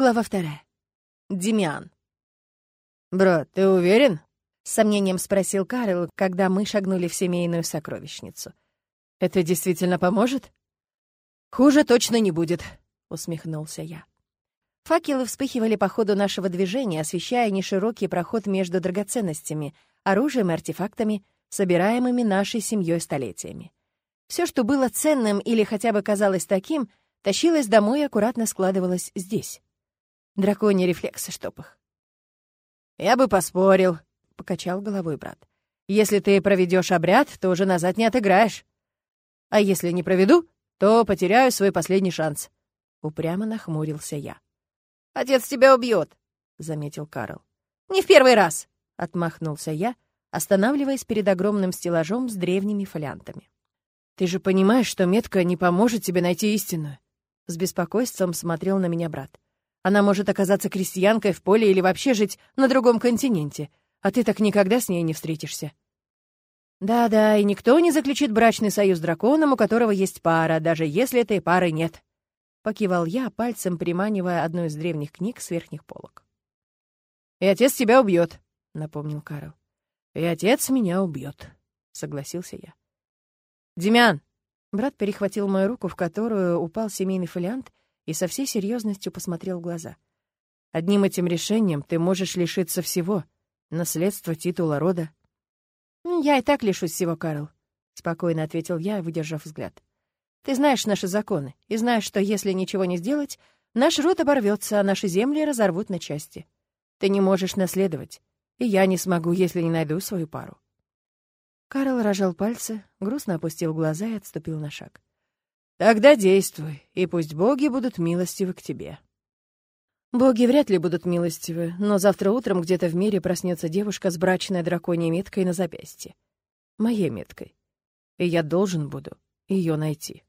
Глава вторая. Демиан. «Брат, ты уверен?» — с сомнением спросил Карл, когда мы шагнули в семейную сокровищницу. «Это действительно поможет?» «Хуже точно не будет», — усмехнулся я. Факелы вспыхивали по ходу нашего движения, освещая неширокий проход между драгоценностями, оружием и артефактами, собираемыми нашей семьей столетиями. Все, что было ценным или хотя бы казалось таким, тащилось домой и аккуратно складывалось здесь. Драконьи рефлексы, чтоб их. «Я бы поспорил», — покачал головой брат. «Если ты проведешь обряд, то уже назад не отыграешь. А если не проведу, то потеряю свой последний шанс». Упрямо нахмурился я. «Отец тебя убьет», — заметил Карл. «Не в первый раз», — отмахнулся я, останавливаясь перед огромным стеллажом с древними фолиантами. «Ты же понимаешь, что метка не поможет тебе найти истину?» С беспокойством смотрел на меня брат. «Она может оказаться крестьянкой в поле или вообще жить на другом континенте, а ты так никогда с ней не встретишься». «Да-да, и никто не заключит брачный союз с драконом, у которого есть пара, даже если этой пары нет», — покивал я, пальцем приманивая одну из древних книг с верхних полок. «И отец тебя убьет», — напомнил Карл. «И отец меня убьет», — согласился я. «Демян!» Брат перехватил мою руку, в которую упал семейный фолиант, и со всей серьезностью посмотрел в глаза. «Одним этим решением ты можешь лишиться всего — наследства, титула, рода». «Я и так лишусь всего, Карл», — спокойно ответил я, выдержав взгляд. «Ты знаешь наши законы, и знаешь, что если ничего не сделать, наш род оборвется, а наши земли разорвут на части. Ты не можешь наследовать, и я не смогу, если не найду свою пару». Карл рожал пальцы, грустно опустил глаза и отступил на шаг. «Тогда действуй, и пусть боги будут милостивы к тебе». Боги вряд ли будут милостивы, но завтра утром где-то в мире проснется девушка с брачной драконьей меткой на запястье. Моей меткой. И я должен буду ее найти.